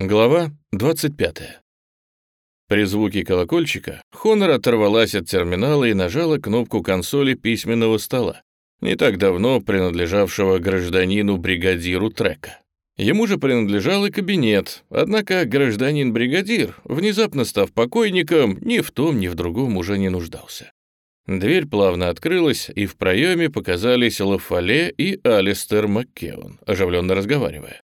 Глава 25. При звуке колокольчика Хонор оторвалась от терминала и нажала кнопку консоли письменного стола, не так давно принадлежавшего гражданину-бригадиру трека. Ему же принадлежал и кабинет, однако гражданин-бригадир, внезапно став покойником, ни в том, ни в другом уже не нуждался. Дверь плавно открылась, и в проеме показались Лафале и Алистер Маккеон, оживленно разговаривая.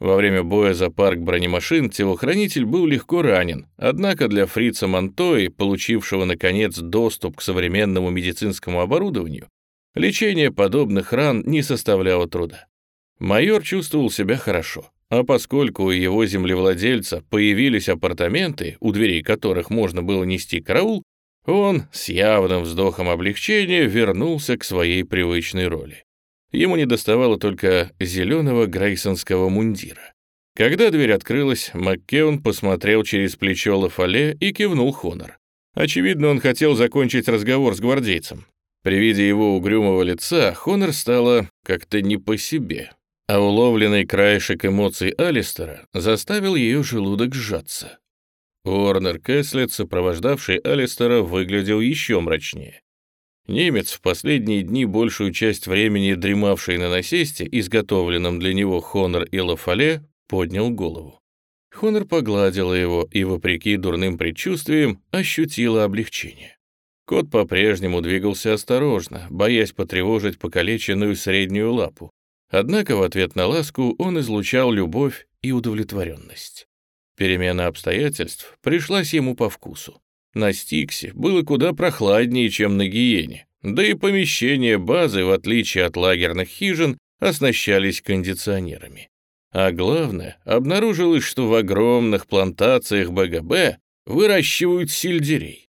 Во время боя за парк бронемашин телохранитель был легко ранен, однако для фрица Монтои, получившего, наконец, доступ к современному медицинскому оборудованию, лечение подобных ран не составляло труда. Майор чувствовал себя хорошо, а поскольку у его землевладельца появились апартаменты, у дверей которых можно было нести караул, он с явным вздохом облегчения вернулся к своей привычной роли. Ему не доставало только зеленого грейсонского мундира. Когда дверь открылась, Маккеон посмотрел через плечо Лафале и кивнул Хонор. Очевидно, он хотел закончить разговор с гвардейцем. При виде его угрюмого лица Хонор стало как-то не по себе, а уловленный краешек эмоций Алистера заставил ее желудок сжаться. Уорнер Кэслет, сопровождавший Алистера, выглядел еще мрачнее. Немец, в последние дни большую часть времени дремавший на насесте, изготовленном для него Хонор и Лафале, поднял голову. Хонор погладила его и, вопреки дурным предчувствиям, ощутила облегчение. Кот по-прежнему двигался осторожно, боясь потревожить покалеченную среднюю лапу. Однако в ответ на ласку он излучал любовь и удовлетворенность. Перемена обстоятельств пришлась ему по вкусу. На Стиксе было куда прохладнее, чем на Гиене, да и помещения базы, в отличие от лагерных хижин, оснащались кондиционерами. А главное, обнаружилось, что в огромных плантациях БГБ выращивают сельдерей.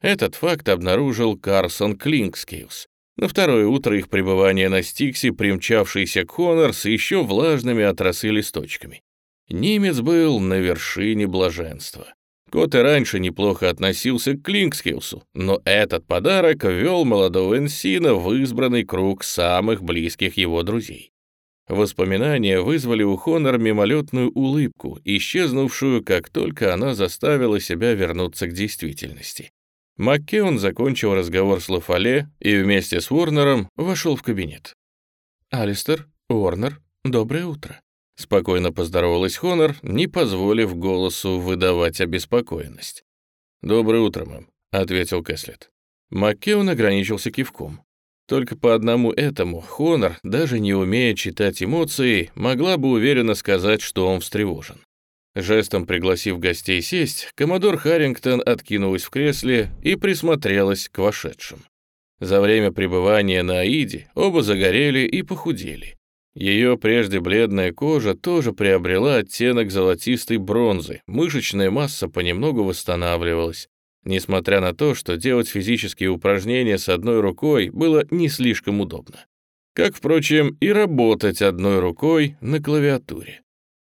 Этот факт обнаружил Карсон Клинкскейлс. На второе утро их пребывания на Стиксе примчавшийся Коннор с еще влажными от листочками. Немец был на вершине блаженства. Кот и раньше неплохо относился к Клинкскилсу, но этот подарок ввел молодого Энсина в избранный круг самых близких его друзей. Воспоминания вызвали у Хонор мимолетную улыбку, исчезнувшую, как только она заставила себя вернуться к действительности. Маккеон закончил разговор с Лафале и вместе с Уорнером вошел в кабинет. «Алистер, Уорнер, доброе утро». Спокойно поздоровалась Хонор, не позволив голосу выдавать обеспокоенность. «Доброе утро, мэм», — ответил Кэслет. Маккеон ограничился кивком. Только по одному этому Хонор, даже не умея читать эмоции, могла бы уверенно сказать, что он встревожен. Жестом пригласив гостей сесть, коммодор Харрингтон откинулась в кресле и присмотрелась к вошедшим. За время пребывания на Аиде оба загорели и похудели. Ее прежде бледная кожа тоже приобрела оттенок золотистой бронзы, мышечная масса понемногу восстанавливалась, несмотря на то, что делать физические упражнения с одной рукой было не слишком удобно. Как, впрочем, и работать одной рукой на клавиатуре.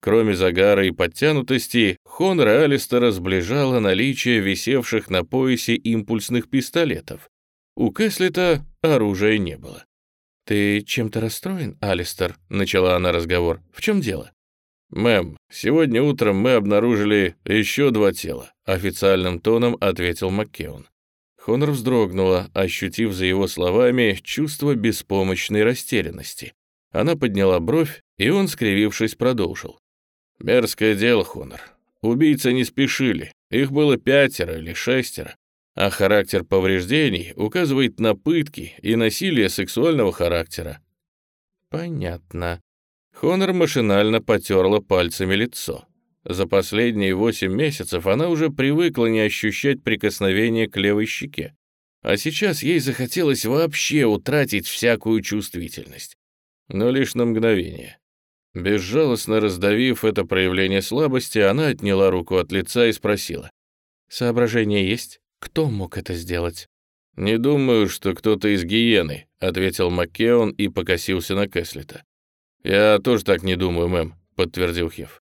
Кроме загара и подтянутости, Хонора Алистера сближало наличие висевших на поясе импульсных пистолетов. У Кэслета оружия не было. «Ты чем-то расстроен, Алистер?» — начала она разговор. «В чем дело?» «Мэм, сегодня утром мы обнаружили еще два тела», — официальным тоном ответил Маккеон. Хонор вздрогнула, ощутив за его словами чувство беспомощной растерянности. Она подняла бровь, и он, скривившись, продолжил. «Мерзкое дело, Хонор. Убийцы не спешили. Их было пятеро или шестеро а характер повреждений указывает на пытки и насилие сексуального характера. Понятно. Хонор машинально потерла пальцами лицо. За последние восемь месяцев она уже привыкла не ощущать прикосновения к левой щеке. А сейчас ей захотелось вообще утратить всякую чувствительность. Но лишь на мгновение. Безжалостно раздавив это проявление слабости, она отняла руку от лица и спросила. «Соображения есть?» Кто мог это сделать? «Не думаю, что кто-то из гиены», — ответил Маккеон и покосился на Кэслета. «Я тоже так не думаю, мэм», — подтвердил Хев.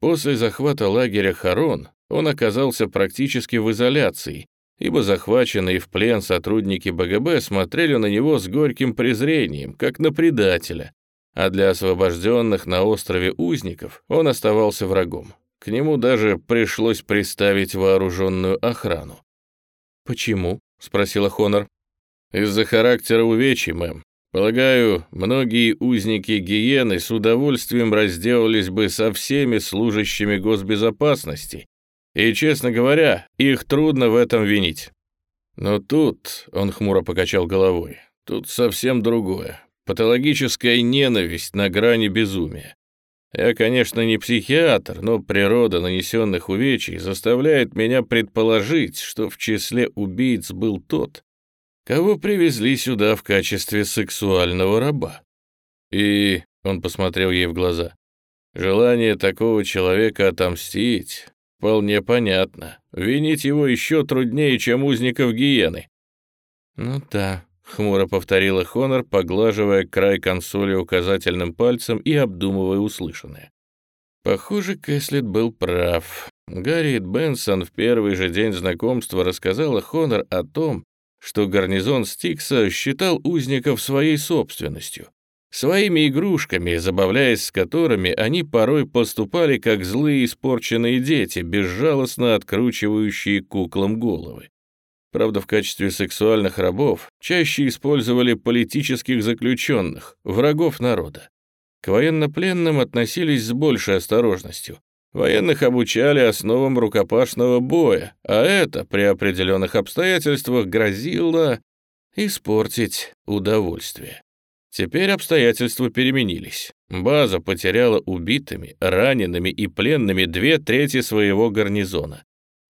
После захвата лагеря Харон он оказался практически в изоляции, ибо захваченные в плен сотрудники БГБ смотрели на него с горьким презрением, как на предателя, а для освобожденных на острове узников он оставался врагом. К нему даже пришлось приставить вооруженную охрану. «Почему?» — спросила Хонор. «Из-за характера увечий, мэм. Полагаю, многие узники гиены с удовольствием разделались бы со всеми служащими госбезопасности, и, честно говоря, их трудно в этом винить. Но тут, — он хмуро покачал головой, — тут совсем другое. Патологическая ненависть на грани безумия. Я, конечно, не психиатр, но природа нанесенных увечий заставляет меня предположить, что в числе убийц был тот, кого привезли сюда в качестве сексуального раба. И, — он посмотрел ей в глаза, — желание такого человека отомстить вполне понятно. Винить его еще труднее, чем узников гиены. Ну да, — хмуро повторила Хонор, поглаживая край консоли указательным пальцем и обдумывая услышанное. Похоже, Кэслет был прав. Гарриет Бенсон в первый же день знакомства рассказала Хонор о том, что гарнизон Стикса считал узников своей собственностью, своими игрушками, забавляясь с которыми они порой поступали как злые испорченные дети, безжалостно откручивающие куклам головы. Правда, в качестве сексуальных рабов чаще использовали политических заключенных, врагов народа. К военнопленным относились с большей осторожностью. Военных обучали основам рукопашного боя, а это при определенных обстоятельствах грозило испортить удовольствие. Теперь обстоятельства переменились. База потеряла убитыми, ранеными и пленными две трети своего гарнизона.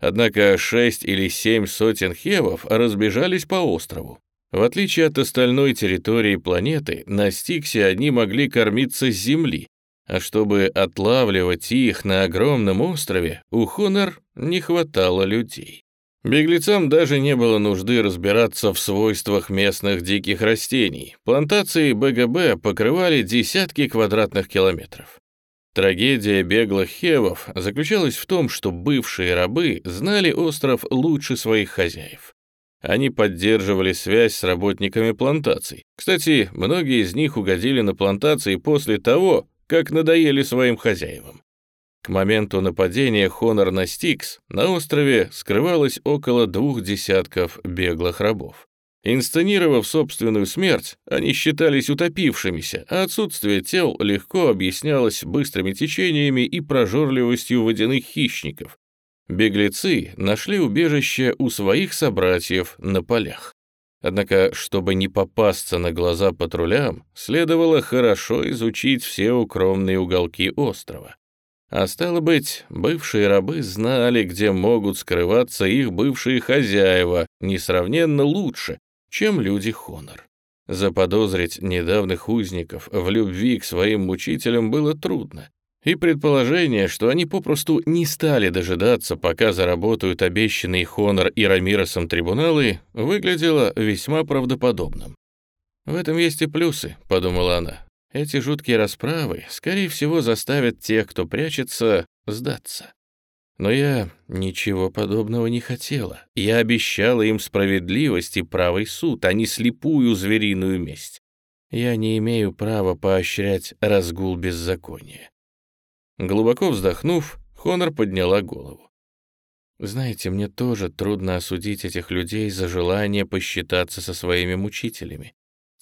Однако шесть или семь сотен хевов разбежались по острову. В отличие от остальной территории планеты, на Стиксе они могли кормиться с земли, а чтобы отлавливать их на огромном острове, у Хонор не хватало людей. Беглецам даже не было нужды разбираться в свойствах местных диких растений. Плантации БГБ покрывали десятки квадратных километров. Трагедия беглых хевов заключалась в том, что бывшие рабы знали остров лучше своих хозяев. Они поддерживали связь с работниками плантаций. Кстати, многие из них угодили на плантации после того, как надоели своим хозяевам. К моменту нападения Хонор на Стикс на острове скрывалось около двух десятков беглых рабов. Инсценировав собственную смерть, они считались утопившимися, а отсутствие тел легко объяснялось быстрыми течениями и прожорливостью водяных хищников. Беглецы нашли убежище у своих собратьев на полях. Однако, чтобы не попасться на глаза патрулям, следовало хорошо изучить все укромные уголки острова. А стало быть, бывшие рабы знали, где могут скрываться их бывшие хозяева, несравненно лучше, чем люди Хонор. Заподозрить недавних узников в любви к своим мучителям было трудно, и предположение, что они попросту не стали дожидаться, пока заработают обещанные Хонор и Рамиросом трибуналы, выглядело весьма правдоподобным. «В этом есть и плюсы», — подумала она. Эти жуткие расправы, скорее всего, заставят тех, кто прячется, сдаться. Но я ничего подобного не хотела. Я обещала им справедливость и правый суд, а не слепую звериную месть. Я не имею права поощрять разгул беззакония. Глубоко вздохнув, Хонор подняла голову. Знаете, мне тоже трудно осудить этих людей за желание посчитаться со своими мучителями.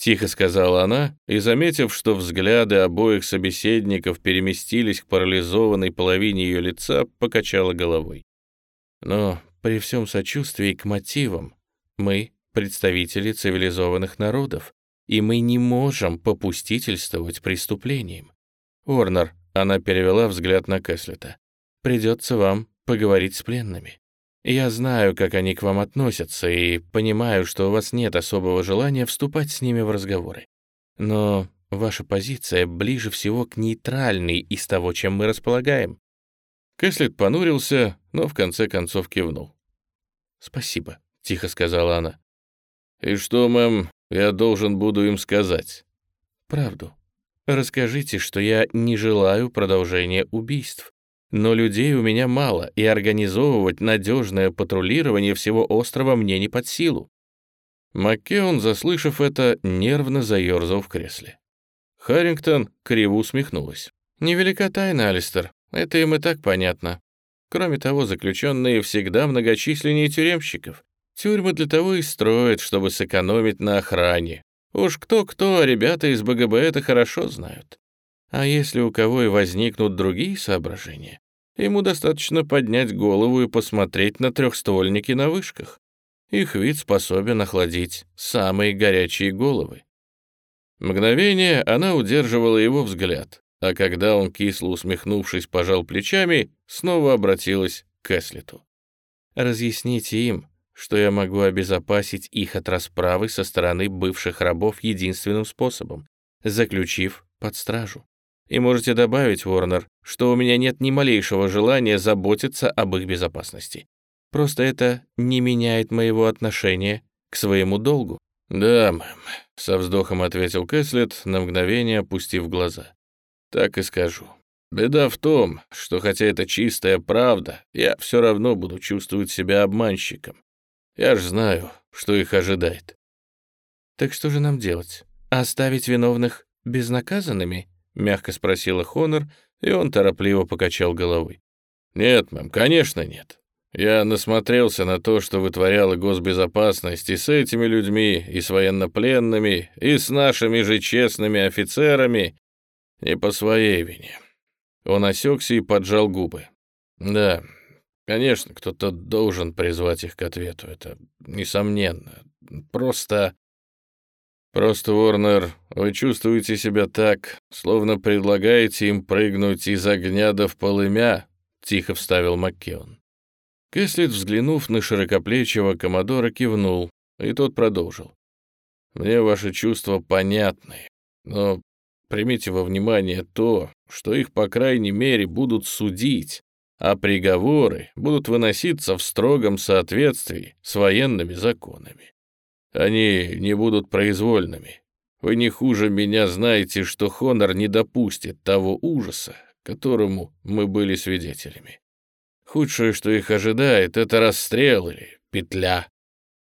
Тихо сказала она, и, заметив, что взгляды обоих собеседников переместились к парализованной половине ее лица, покачала головой. Но при всем сочувствии к мотивам, мы — представители цивилизованных народов, и мы не можем попустительствовать преступлениям. Орнер, она перевела взгляд на Кэслета, придется вам поговорить с пленными. Я знаю, как они к вам относятся, и понимаю, что у вас нет особого желания вступать с ними в разговоры. Но ваша позиция ближе всего к нейтральной из того, чем мы располагаем». Кэслет понурился, но в конце концов кивнул. «Спасибо», — тихо сказала она. «И что, мэм, я должен буду им сказать?» «Правду. Расскажите, что я не желаю продолжения убийств, но людей у меня мало, и организовывать надежное патрулирование всего острова мне не под силу. Маккеон, заслышав это, нервно заерзал в кресле. Харрингтон криво усмехнулась. «Невелика тайна, Алистер. Это им и так понятно. Кроме того, заключенные всегда многочисленнее тюремщиков. Тюрьмы для того и строят, чтобы сэкономить на охране. Уж кто-кто, а ребята из БГБ это хорошо знают. А если у кого и возникнут другие соображения, ему достаточно поднять голову и посмотреть на трехствольники на вышках. Их вид способен охладить самые горячие головы. Мгновение она удерживала его взгляд, а когда он, кисло усмехнувшись, пожал плечами, снова обратилась к Эслиту. «Разъясните им, что я могу обезопасить их от расправы со стороны бывших рабов единственным способом, заключив под стражу. И можете добавить, Ворнер, что у меня нет ни малейшего желания заботиться об их безопасности. Просто это не меняет моего отношения к своему долгу». «Да, мэм», — со вздохом ответил Кэслет, на мгновение опустив глаза. «Так и скажу. Беда в том, что хотя это чистая правда, я все равно буду чувствовать себя обманщиком. Я ж знаю, что их ожидает». «Так что же нам делать? Оставить виновных безнаказанными?» — мягко спросила Хонор, и он торопливо покачал головой. «Нет, мэм, конечно нет. Я насмотрелся на то, что вытворяла госбезопасность и с этими людьми, и с военнопленными, и с нашими же честными офицерами, не по своей вине». Он осекся и поджал губы. «Да, конечно, кто-то должен призвать их к ответу, это несомненно. Просто...» «Просто, Уорнер, вы чувствуете себя так, словно предлагаете им прыгнуть из огня до в полымя», — тихо вставил Маккеон. Кэслит, взглянув на широкоплечего комодора, кивнул, и тот продолжил. «Мне ваши чувства понятны, но примите во внимание то, что их, по крайней мере, будут судить, а приговоры будут выноситься в строгом соответствии с военными законами. Они не будут произвольными. Вы не хуже меня знаете, что Хонор не допустит того ужаса, которому мы были свидетелями. Худшее, что их ожидает, это расстрел или петля.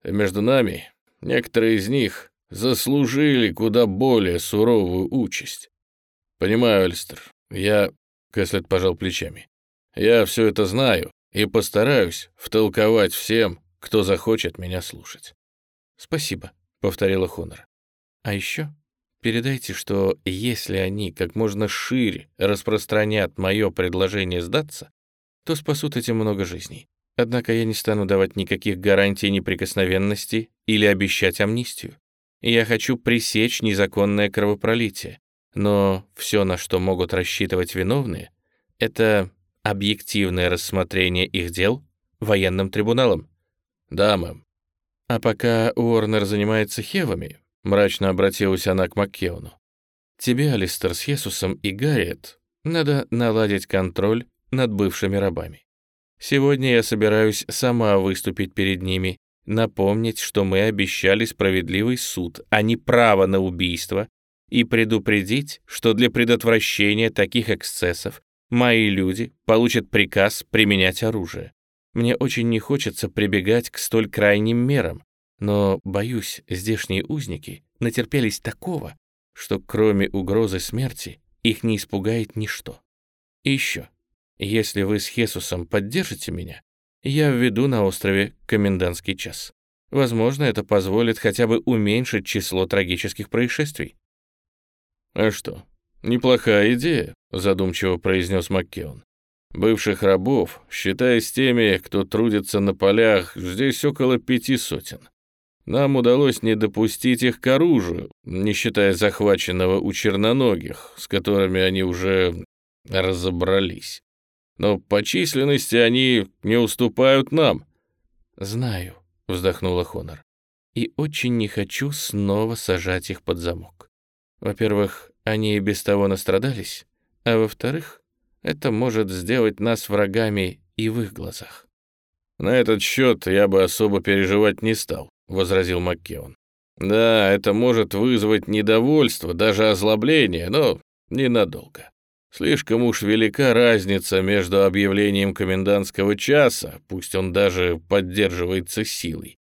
И между нами некоторые из них заслужили куда более суровую участь. Понимаю, Альстер, я... Кэслет пожал плечами. Я все это знаю и постараюсь втолковать всем, кто захочет меня слушать. «Спасибо», — повторила Хонор. «А еще передайте, что если они как можно шире распространят мое предложение сдаться, то спасут этим много жизней. Однако я не стану давать никаких гарантий неприкосновенности или обещать амнистию. Я хочу пресечь незаконное кровопролитие. Но все, на что могут рассчитывать виновные, это объективное рассмотрение их дел военным трибуналом. Да, мэм. А пока Уорнер занимается хевами, мрачно обратилась она к Маккеону. Тебе, Алистер, с Хесусом и Гарриет надо наладить контроль над бывшими рабами. Сегодня я собираюсь сама выступить перед ними, напомнить, что мы обещали справедливый суд, а не право на убийство, и предупредить, что для предотвращения таких эксцессов мои люди получат приказ применять оружие. Мне очень не хочется прибегать к столь крайним мерам, но, боюсь, здешние узники натерпелись такого, что кроме угрозы смерти их не испугает ничто. И еще, если вы с Хесусом поддержите меня, я введу на острове комендантский час. Возможно, это позволит хотя бы уменьшить число трагических происшествий. «А что, неплохая идея», — задумчиво произнес Маккеон. Бывших рабов, считая с теми, кто трудится на полях, здесь около пяти сотен. Нам удалось не допустить их к оружию, не считая захваченного у черноногих, с которыми они уже разобрались. Но по численности они не уступают нам. «Знаю», — вздохнула Хонор, «и очень не хочу снова сажать их под замок. Во-первых, они и без того настрадались, а во-вторых, это может сделать нас врагами и в их глазах. «На этот счет я бы особо переживать не стал», — возразил Маккеон. «Да, это может вызвать недовольство, даже озлобление, но ненадолго. Слишком уж велика разница между объявлением комендантского часа, пусть он даже поддерживается силой,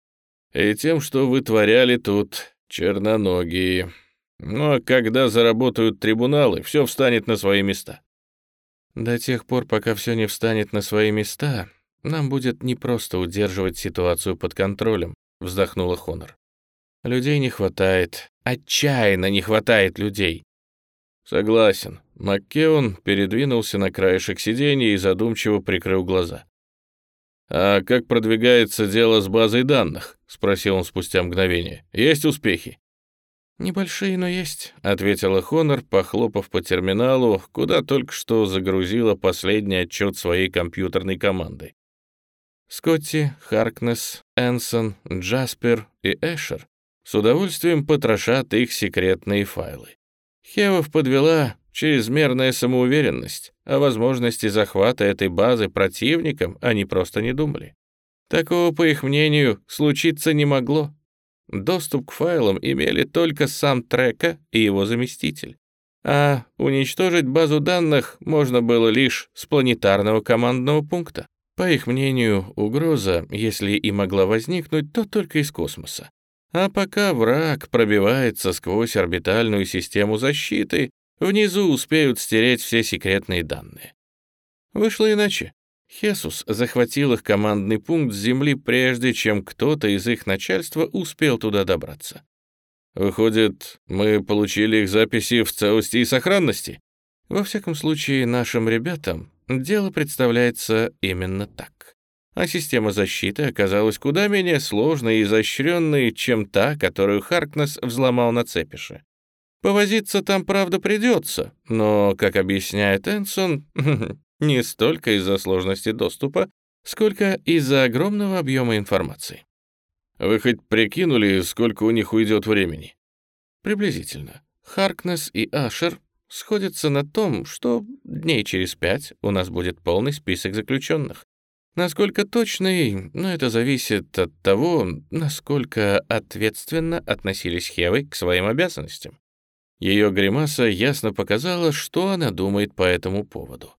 и тем, что вытворяли тут черноногие. Ну а когда заработают трибуналы, все встанет на свои места. До тех пор, пока все не встанет на свои места, нам будет непросто удерживать ситуацию под контролем, вздохнула Хонор. Людей не хватает, отчаянно не хватает людей. Согласен. Маккеон передвинулся на краешек сиденья и задумчиво прикрыл глаза. «А как продвигается дело с базой данных?» — спросил он спустя мгновение. «Есть успехи?» «Небольшие, но есть», — ответила Хонор, похлопав по терминалу, куда только что загрузила последний отчет своей компьютерной команды. Скотти, Харкнес, Энсон, Джаспер и Эшер с удовольствием потрошат их секретные файлы. Хевов подвела чрезмерная самоуверенность, о возможности захвата этой базы противникам они просто не думали. Такого, по их мнению, случиться не могло. Доступ к файлам имели только сам Трека и его заместитель. А уничтожить базу данных можно было лишь с планетарного командного пункта. По их мнению, угроза, если и могла возникнуть, то только из космоса. А пока враг пробивается сквозь орбитальную систему защиты, внизу успеют стереть все секретные данные. Вышло иначе. Хесус захватил их командный пункт с Земли, прежде чем кто-то из их начальства успел туда добраться. Выходит, мы получили их записи в целости и сохранности? Во всяком случае, нашим ребятам дело представляется именно так а система защиты оказалась куда менее сложной и изощренной, чем та, которую Харкнес взломал на цепише. Повозиться там, правда, придется, но, как объясняет Энсон, не столько из-за сложности доступа, сколько из-за огромного объема информации. Вы хоть прикинули, сколько у них уйдет времени? Приблизительно. Харкнес и Ашер сходятся на том, что дней через пять у нас будет полный список заключенных. Насколько точный, но это зависит от того, насколько ответственно относились Хевы к своим обязанностям. Ее гримаса ясно показала, что она думает по этому поводу.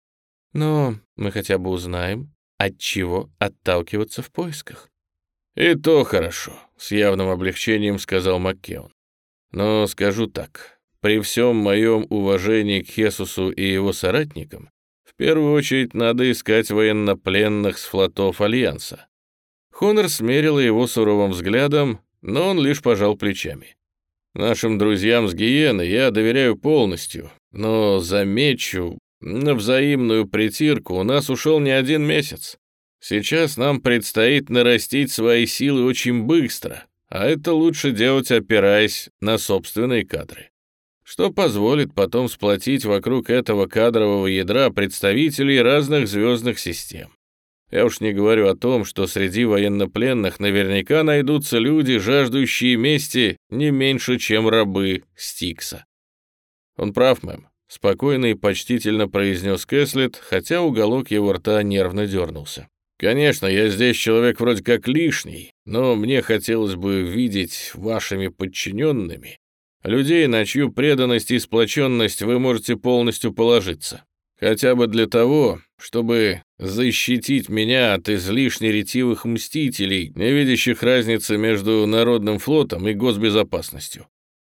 Но мы хотя бы узнаем, от чего отталкиваться в поисках. «И то хорошо», — с явным облегчением сказал Маккеон. «Но скажу так, при всем моем уважении к Хесусу и его соратникам, в первую очередь надо искать военнопленных с флотов Альянса. Хонор смерила его суровым взглядом, но он лишь пожал плечами. Нашим друзьям с Гиены я доверяю полностью, но, замечу, на взаимную притирку у нас ушел не один месяц. Сейчас нам предстоит нарастить свои силы очень быстро, а это лучше делать, опираясь на собственные кадры что позволит потом сплотить вокруг этого кадрового ядра представителей разных звездных систем. Я уж не говорю о том, что среди военнопленных наверняка найдутся люди, жаждущие мести не меньше, чем рабы Стикса. Он прав, мэм. Спокойно и почтительно произнес Кэслет, хотя уголок его рта нервно дернулся. «Конечно, я здесь человек вроде как лишний, но мне хотелось бы видеть вашими подчиненными Людей, на чью преданность и сплоченность вы можете полностью положиться. Хотя бы для того, чтобы защитить меня от излишне ретивых мстителей, не видящих разницы между Народным флотом и госбезопасностью».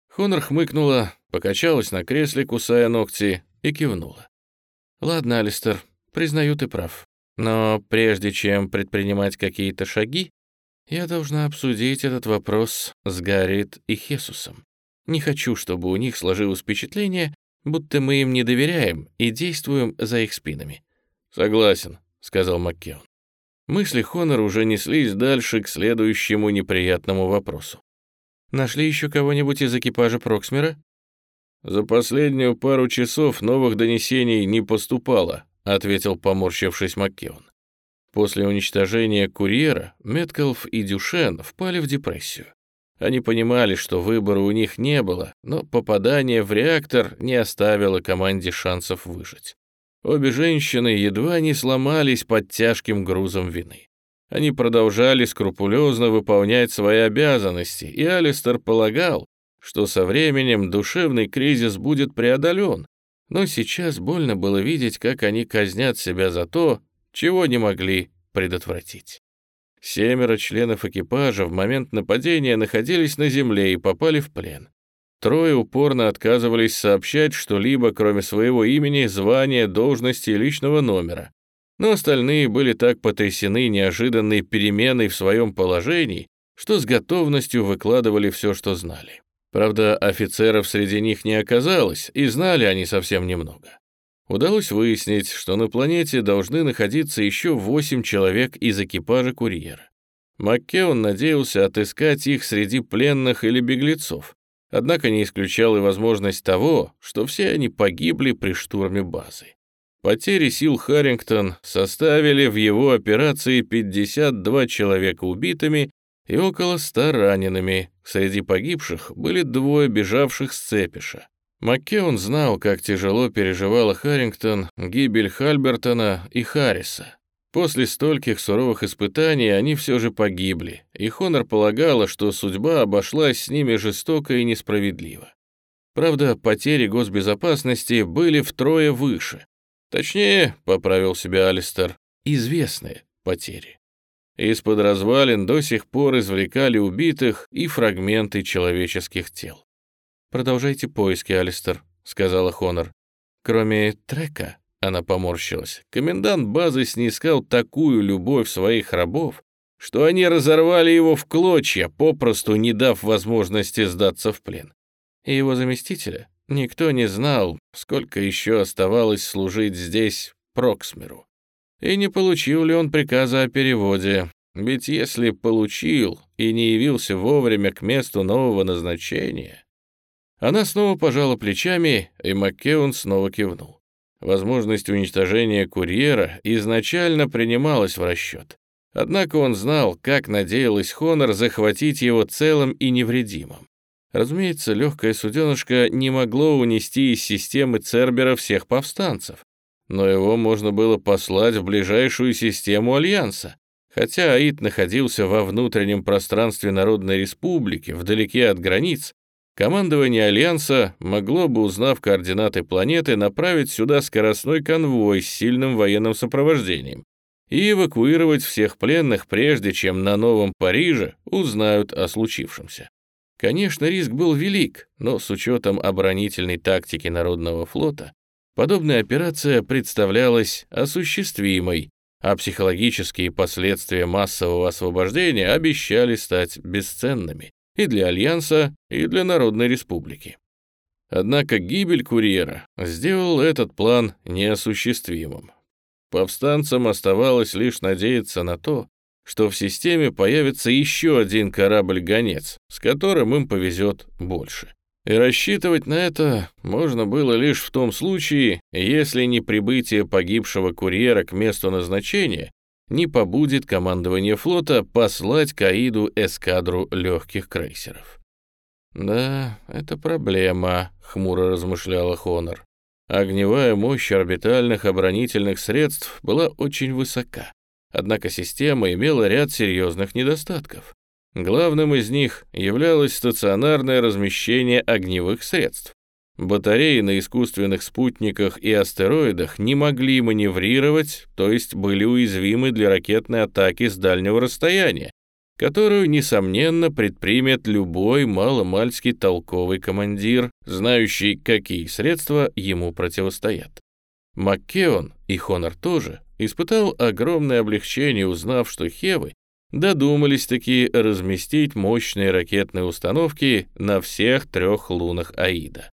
Хонор хмыкнула, покачалась на кресле, кусая ногти, и кивнула. «Ладно, Алистер, признаю, ты прав. Но прежде чем предпринимать какие-то шаги, я должна обсудить этот вопрос с Гарриет и Хесусом. Не хочу, чтобы у них сложилось впечатление, будто мы им не доверяем и действуем за их спинами». «Согласен», — сказал Маккеон. Мысли Хонор уже неслись дальше к следующему неприятному вопросу. «Нашли еще кого-нибудь из экипажа Проксмера?» «За последнюю пару часов новых донесений не поступало», — ответил поморщившись Маккеон. После уничтожения курьера Меткалф и Дюшен впали в депрессию. Они понимали, что выбора у них не было, но попадание в реактор не оставило команде шансов выжить. Обе женщины едва не сломались под тяжким грузом вины. Они продолжали скрупулезно выполнять свои обязанности, и Алистер полагал, что со временем душевный кризис будет преодолен, но сейчас больно было видеть, как они казнят себя за то, чего не могли предотвратить. Семеро членов экипажа в момент нападения находились на земле и попали в плен. Трое упорно отказывались сообщать что-либо, кроме своего имени, звания, должности и личного номера. Но остальные были так потрясены неожиданной переменой в своем положении, что с готовностью выкладывали все, что знали. Правда, офицеров среди них не оказалось, и знали они совсем немного. Удалось выяснить, что на планете должны находиться еще восемь человек из экипажа курьера. Маккеон надеялся отыскать их среди пленных или беглецов, однако не исключал и возможность того, что все они погибли при штурме базы. Потери сил Харрингтон составили в его операции 52 человека убитыми и около 100 ранеными. Среди погибших были двое бежавших с Цепиша. Маккеон знал, как тяжело переживала Харрингтон гибель Хальбертона и Харриса. После стольких суровых испытаний они все же погибли, и Хонор полагала, что судьба обошлась с ними жестоко и несправедливо. Правда, потери госбезопасности были втрое выше. Точнее, поправил себя Алистер, известные потери. Из-под развалин до сих пор извлекали убитых и фрагменты человеческих тел. «Продолжайте поиски, Алистер», — сказала Хонор. «Кроме трека», — она поморщилась, комендант базы снискал такую любовь своих рабов, что они разорвали его в клочья, попросту не дав возможности сдаться в плен. И его заместителя никто не знал, сколько еще оставалось служить здесь Проксмеру. И не получил ли он приказа о переводе, ведь если получил и не явился вовремя к месту нового назначения, она снова пожала плечами, и Маккеон снова кивнул. Возможность уничтожения курьера изначально принималась в расчет. Однако он знал, как надеялась Хонор захватить его целым и невредимым. Разумеется, легкое суденышко не могло унести из системы Цербера всех повстанцев, но его можно было послать в ближайшую систему Альянса. Хотя Аид находился во внутреннем пространстве Народной Республики, вдалеке от границ, Командование Альянса могло бы, узнав координаты планеты, направить сюда скоростной конвой с сильным военным сопровождением и эвакуировать всех пленных, прежде чем на Новом Париже узнают о случившемся. Конечно, риск был велик, но с учетом оборонительной тактики Народного флота подобная операция представлялась осуществимой, а психологические последствия массового освобождения обещали стать бесценными и для Альянса, и для Народной Республики. Однако гибель курьера сделал этот план неосуществимым. Повстанцам оставалось лишь надеяться на то, что в системе появится еще один корабль-гонец, с которым им повезет больше. И рассчитывать на это можно было лишь в том случае, если не прибытие погибшего курьера к месту назначения не побудет командование флота послать Каиду эскадру легких крейсеров. «Да, это проблема», — хмуро размышляла Хонор. Огневая мощь орбитальных оборонительных средств была очень высока, однако система имела ряд серьезных недостатков. Главным из них являлось стационарное размещение огневых средств. Батареи на искусственных спутниках и астероидах не могли маневрировать, то есть были уязвимы для ракетной атаки с дальнего расстояния, которую, несомненно, предпримет любой маломальский толковый командир, знающий, какие средства ему противостоят. Маккеон, и Хонор тоже, испытал огромное облегчение, узнав, что Хевы додумались таки разместить мощные ракетные установки на всех трех лунах Аида.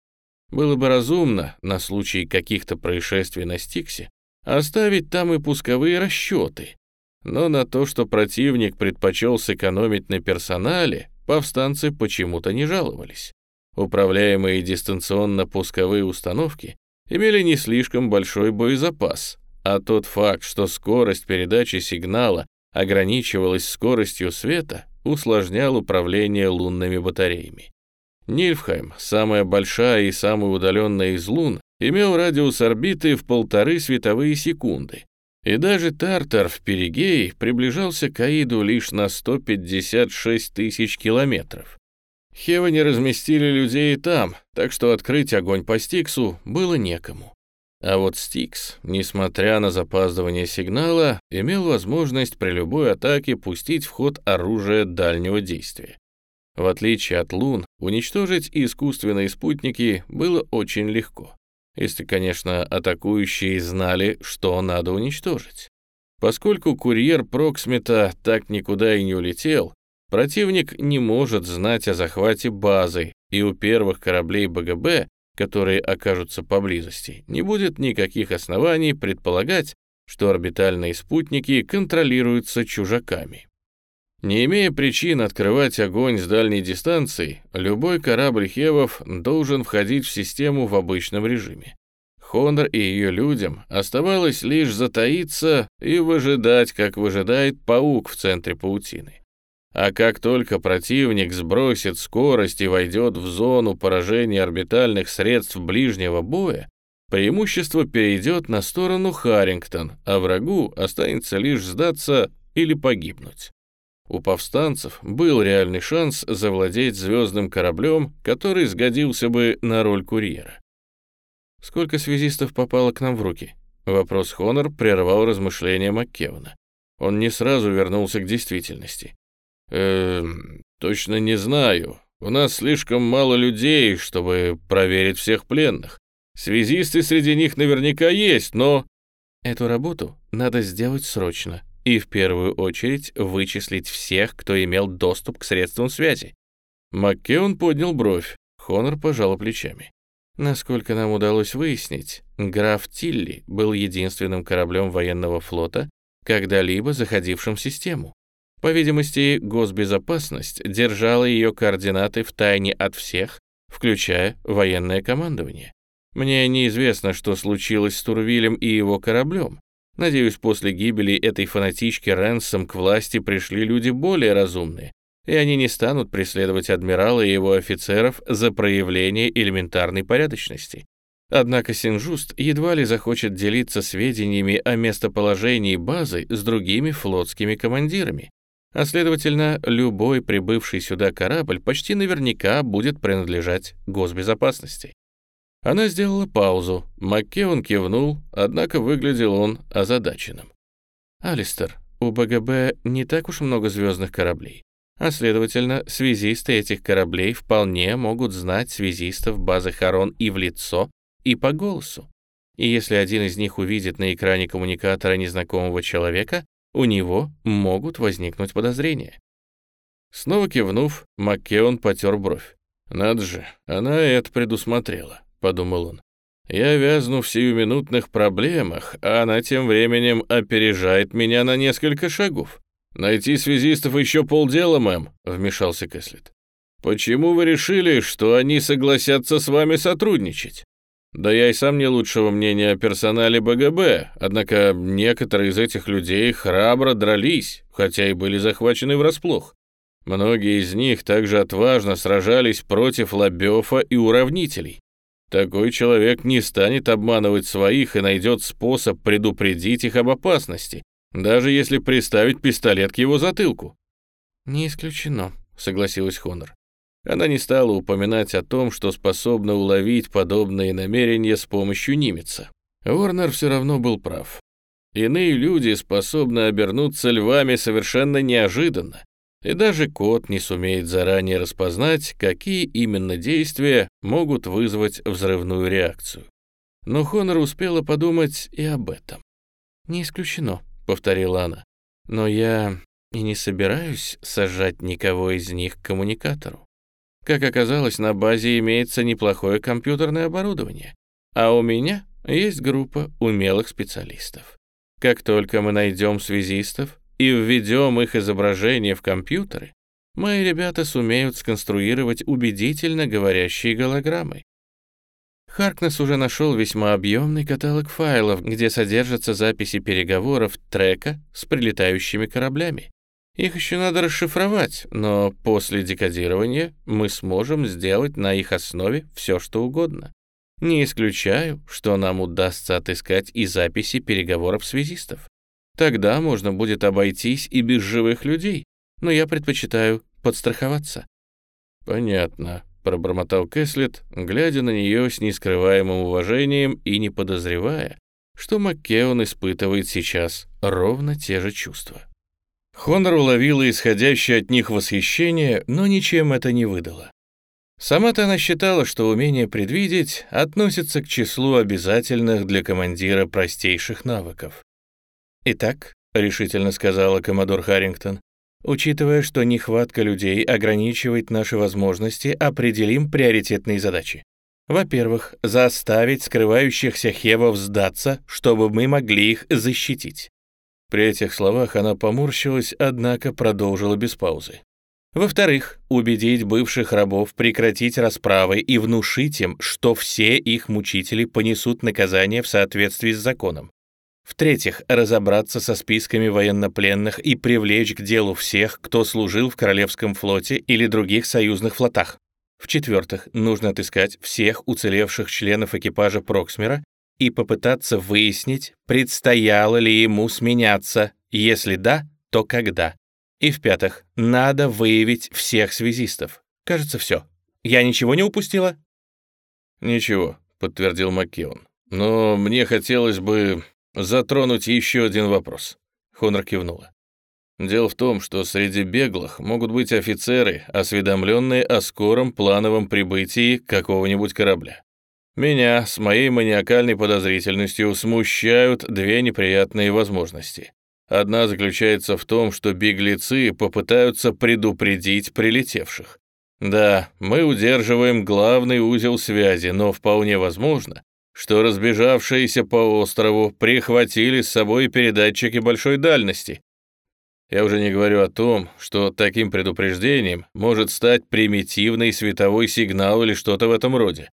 Было бы разумно, на случай каких-то происшествий на Стиксе, оставить там и пусковые расчеты. Но на то, что противник предпочел сэкономить на персонале, повстанцы почему-то не жаловались. Управляемые дистанционно пусковые установки имели не слишком большой боезапас, а тот факт, что скорость передачи сигнала ограничивалась скоростью света, усложнял управление лунными батареями. Нильфхайм, самая большая и самая удаленная из лун, имел радиус орбиты в полторы световые секунды. И даже Тартар в Перигее приближался к Аиду лишь на 156 тысяч километров. Хевы не разместили людей и там, так что открыть огонь по Стиксу было некому. А вот Стикс, несмотря на запаздывание сигнала, имел возможность при любой атаке пустить в ход оружие дальнего действия. В отличие от Лун, уничтожить искусственные спутники было очень легко. Если, конечно, атакующие знали, что надо уничтожить. Поскольку курьер Проксмита так никуда и не улетел, противник не может знать о захвате базы, и у первых кораблей БГБ, которые окажутся поблизости, не будет никаких оснований предполагать, что орбитальные спутники контролируются чужаками. Не имея причин открывать огонь с дальней дистанции, любой корабль Хевов должен входить в систему в обычном режиме. Хонор и ее людям оставалось лишь затаиться и выжидать, как выжидает паук в центре паутины. А как только противник сбросит скорость и войдет в зону поражения орбитальных средств ближнего боя, преимущество перейдет на сторону Харрингтон, а врагу останется лишь сдаться или погибнуть. У повстанцев был реальный шанс завладеть звездным кораблем, который сгодился бы на роль курьера. «Сколько связистов попало к нам в руки?» Вопрос Хонор прервал размышления Маккевана. Он не сразу вернулся к действительности. «Эм, точно не знаю. У нас слишком мало людей, чтобы проверить всех пленных. Связисты среди них наверняка есть, но...» «Эту работу надо сделать срочно», и в первую очередь вычислить всех, кто имел доступ к средствам связи. Маккеон поднял бровь, Хонор пожал плечами. Насколько нам удалось выяснить, граф Тилли был единственным кораблем военного флота, когда-либо заходившим в систему. По видимости, госбезопасность держала ее координаты в тайне от всех, включая военное командование. Мне неизвестно, что случилось с Турвилем и его кораблем, Надеюсь, после гибели этой фанатички Ренсом к власти пришли люди более разумные, и они не станут преследовать адмирала и его офицеров за проявление элементарной порядочности. Однако Синжуст едва ли захочет делиться сведениями о местоположении базы с другими флотскими командирами, а следовательно, любой прибывший сюда корабль почти наверняка будет принадлежать госбезопасности. Она сделала паузу. Маккеон кивнул, однако выглядел он озадаченным. «Алистер, у БГБ не так уж много звездных кораблей, а, следовательно, связисты этих кораблей вполне могут знать связистов базы Харон и в лицо, и по голосу. И если один из них увидит на экране коммуникатора незнакомого человека, у него могут возникнуть подозрения». Снова кивнув, Маккеон потер бровь. «Надо же, она это предусмотрела» подумал он. Я вязну в сиюминутных проблемах, а она тем временем опережает меня на несколько шагов. Найти связистов еще полдела, мэм, вмешался Кэслет. Почему вы решили, что они согласятся с вами сотрудничать? Да я и сам не лучшего мнения о персонале БГБ, однако некоторые из этих людей храбро дрались, хотя и были захвачены врасплох. Многие из них также отважно сражались против Лабёфа и уравнителей. Такой человек не станет обманывать своих и найдет способ предупредить их об опасности, даже если приставить пистолет к его затылку. «Не исключено», — согласилась Хонор. Она не стала упоминать о том, что способна уловить подобные намерения с помощью Нимеца. Уорнер все равно был прав. Иные люди способны обернуться львами совершенно неожиданно, и даже кот не сумеет заранее распознать, какие именно действия могут вызвать взрывную реакцию. Но Хонор успела подумать и об этом. «Не исключено», — повторила она. «Но я и не собираюсь сажать никого из них к коммуникатору. Как оказалось, на базе имеется неплохое компьютерное оборудование, а у меня есть группа умелых специалистов. Как только мы найдем связистов, и введем их изображение в компьютеры, мои ребята сумеют сконструировать убедительно говорящие голограммы. Харкнес уже нашел весьма объемный каталог файлов, где содержатся записи переговоров трека с прилетающими кораблями. Их еще надо расшифровать, но после декодирования мы сможем сделать на их основе все, что угодно. Не исключаю, что нам удастся отыскать и записи переговоров связистов. Тогда можно будет обойтись и без живых людей, но я предпочитаю подстраховаться». «Понятно», — пробормотал Кэслет, глядя на нее с нескрываемым уважением и не подозревая, что Маккеон испытывает сейчас ровно те же чувства. Хонор уловила исходящее от них восхищение, но ничем это не выдало. Сама-то она считала, что умение предвидеть относится к числу обязательных для командира простейших навыков. «Итак», — решительно сказала коммодор Харрингтон, «учитывая, что нехватка людей ограничивает наши возможности, определим приоритетные задачи. Во-первых, заставить скрывающихся хевов сдаться, чтобы мы могли их защитить». При этих словах она поморщилась, однако продолжила без паузы. Во-вторых, убедить бывших рабов прекратить расправы и внушить им, что все их мучители понесут наказание в соответствии с законом. В-третьих, разобраться со списками военнопленных и привлечь к делу всех, кто служил в Королевском флоте или других союзных флотах. В-четвертых, нужно отыскать всех уцелевших членов экипажа Проксмера и попытаться выяснить, предстояло ли ему сменяться, если да, то когда. И в-пятых, надо выявить всех связистов. Кажется, все. Я ничего не упустила? Ничего, подтвердил Маккеон. Но мне хотелось бы затронуть еще один вопрос. Хонор кивнула. Дело в том, что среди беглых могут быть офицеры, осведомленные о скором плановом прибытии какого-нибудь корабля. Меня с моей маниакальной подозрительностью смущают две неприятные возможности. Одна заключается в том, что беглецы попытаются предупредить прилетевших. Да, мы удерживаем главный узел связи, но вполне возможно, что разбежавшиеся по острову прихватили с собой передатчики большой дальности. Я уже не говорю о том, что таким предупреждением может стать примитивный световой сигнал или что-то в этом роде.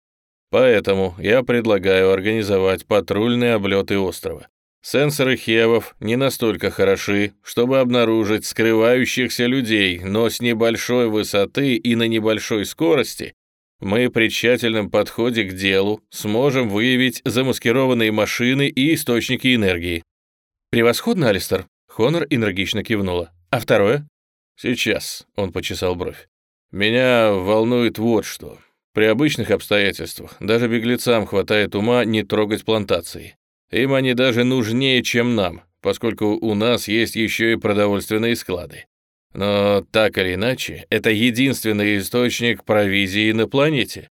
Поэтому я предлагаю организовать патрульные облеты острова. Сенсоры Хевов не настолько хороши, чтобы обнаружить скрывающихся людей, но с небольшой высоты и на небольшой скорости мы при тщательном подходе к делу сможем выявить замаскированные машины и источники энергии. «Превосходно, Алистер!» — Хонор энергично кивнула. «А второе?» «Сейчас», — он почесал бровь. «Меня волнует вот что. При обычных обстоятельствах даже беглецам хватает ума не трогать плантации. Им они даже нужнее, чем нам, поскольку у нас есть еще и продовольственные склады. Но так или иначе, это единственный источник провизии на планете.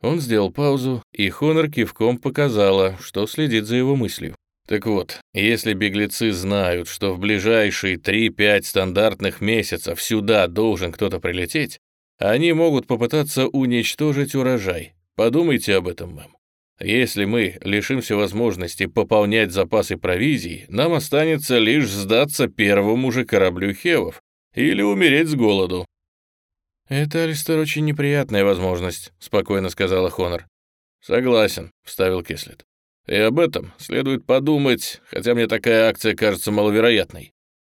Он сделал паузу, и Хонор кивком показала, что следит за его мыслью. Так вот, если беглецы знают, что в ближайшие 3-5 стандартных месяцев сюда должен кто-то прилететь, они могут попытаться уничтожить урожай. Подумайте об этом, мэм. Если мы лишимся возможности пополнять запасы провизии, нам останется лишь сдаться первому же кораблю Хевов или умереть с голоду». «Это, Алистер, очень неприятная возможность», — спокойно сказала Хонор. «Согласен», — вставил Кислет. «И об этом следует подумать, хотя мне такая акция кажется маловероятной».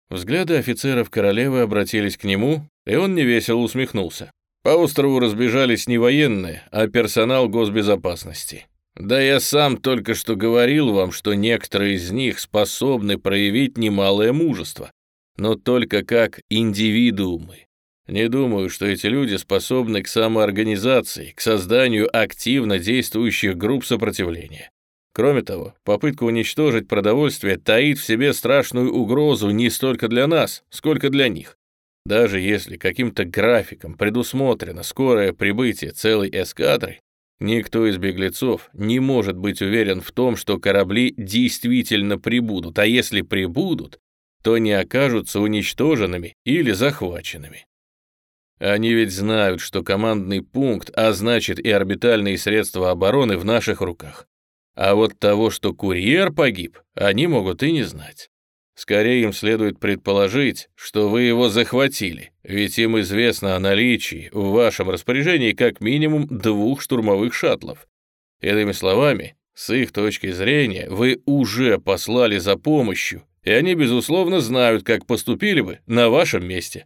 Взгляды офицеров королевы обратились к нему, и он невесело усмехнулся. По острову разбежались не военные, а персонал госбезопасности. Да я сам только что говорил вам, что некоторые из них способны проявить немалое мужество, но только как индивидуумы. Не думаю, что эти люди способны к самоорганизации, к созданию активно действующих групп сопротивления. Кроме того, попытка уничтожить продовольствие таит в себе страшную угрозу не столько для нас, сколько для них. Даже если каким-то графиком предусмотрено скорое прибытие целой эскадры, Никто из беглецов не может быть уверен в том, что корабли действительно прибудут, а если прибудут, то не окажутся уничтоженными или захваченными. Они ведь знают, что командный пункт, а значит и орбитальные средства обороны в наших руках. А вот того, что курьер погиб, они могут и не знать. Скорее им следует предположить, что вы его захватили, ведь им известно о наличии в вашем распоряжении как минимум двух штурмовых шаттлов. Иными словами, с их точки зрения, вы уже послали за помощью, и они, безусловно, знают, как поступили бы на вашем месте.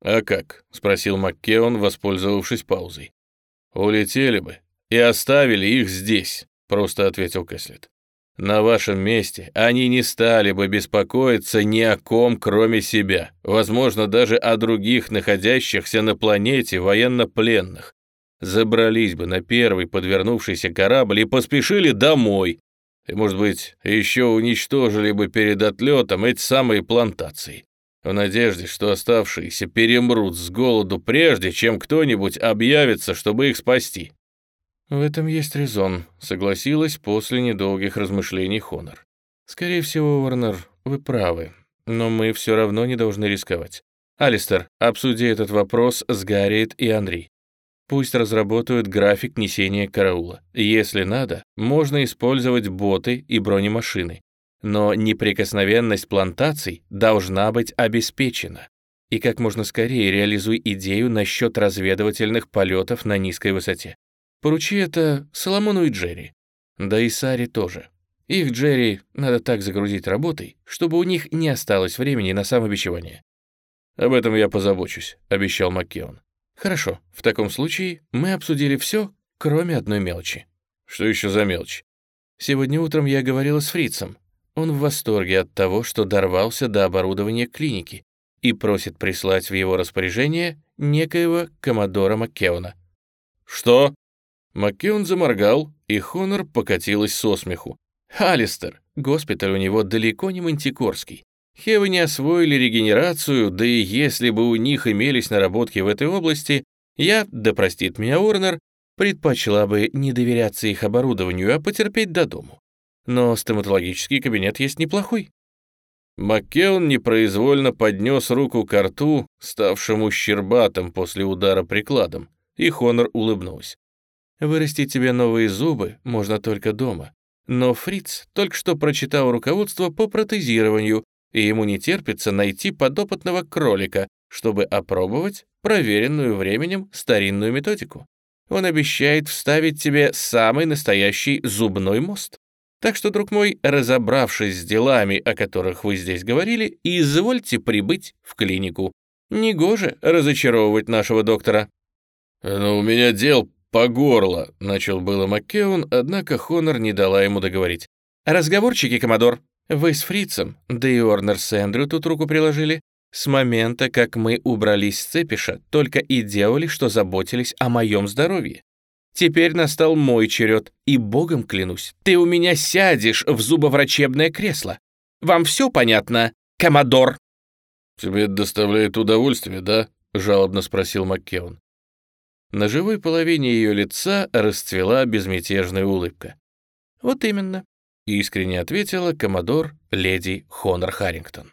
«А как?» — спросил Маккеон, воспользовавшись паузой. «Улетели бы и оставили их здесь», — просто ответил Кэслет. На вашем месте они не стали бы беспокоиться ни о ком, кроме себя, возможно, даже о других находящихся на планете военнопленных. Забрались бы на первый подвернувшийся корабль и поспешили домой. И, может быть, еще уничтожили бы перед отлетом эти самые плантации. в надежде, что оставшиеся перемрут с голоду прежде, чем кто-нибудь объявится, чтобы их спасти. «В этом есть резон», — согласилась после недолгих размышлений Хонор. «Скорее всего, Уорнер, вы правы, но мы все равно не должны рисковать. Алистер, обсуди этот вопрос с Гарриет и Анри. Пусть разработают график несения караула. Если надо, можно использовать боты и бронемашины. Но неприкосновенность плантаций должна быть обеспечена. И как можно скорее реализуй идею насчет разведывательных полетов на низкой высоте. Поручи это Соломону и Джерри. Да и Саре тоже. Их Джерри надо так загрузить работой, чтобы у них не осталось времени на самобичевание. «Об этом я позабочусь», — обещал Маккеон. Хорошо, в таком случае мы обсудили все, кроме одной мелочи. Что еще за мелочь? Сегодня утром я говорила с фрицем. Он в восторге от того, что дорвался до оборудования клиники и просит прислать в его распоряжение некоего коммодора Маккеона. «Что?» Маккеон заморгал, и Хонор покатилась со смеху. «Алистер, госпиталь у него далеко не мантикорский. Хевы не освоили регенерацию, да и если бы у них имелись наработки в этой области, я, да простит меня Уорнер, предпочла бы не доверяться их оборудованию, а потерпеть до дому. Но стоматологический кабинет есть неплохой. Маккеон непроизвольно поднес руку к рту, ставшему щербатым после удара прикладом, и Хонор улыбнулась. «Вырастить тебе новые зубы можно только дома. Но Фриц только что прочитал руководство по протезированию и ему не терпится найти подопытного кролика, чтобы опробовать проверенную временем старинную методику. Он обещает вставить тебе самый настоящий зубной мост. Так что, друг мой, разобравшись с делами, о которых вы здесь говорили, извольте прибыть в клинику. Негоже разочаровывать нашего доктора». «Но у меня дел по горло», — начал было Маккеон, однако Хонор не дала ему договорить. «Разговорчики, Комодор, вы с фрицем, да и Орнер с Эндрю тут руку приложили. С момента, как мы убрались с Цепиша, только и делали, что заботились о моем здоровье. Теперь настал мой черед, и богом клянусь, ты у меня сядешь в зубоврачебное кресло. Вам все понятно, Комодор?» «Тебе доставляет удовольствие, да?» — жалобно спросил Маккеон. На живой половине ее лица расцвела безмятежная улыбка. «Вот именно искренне ответила коммодор леди Хонор Харрингтон.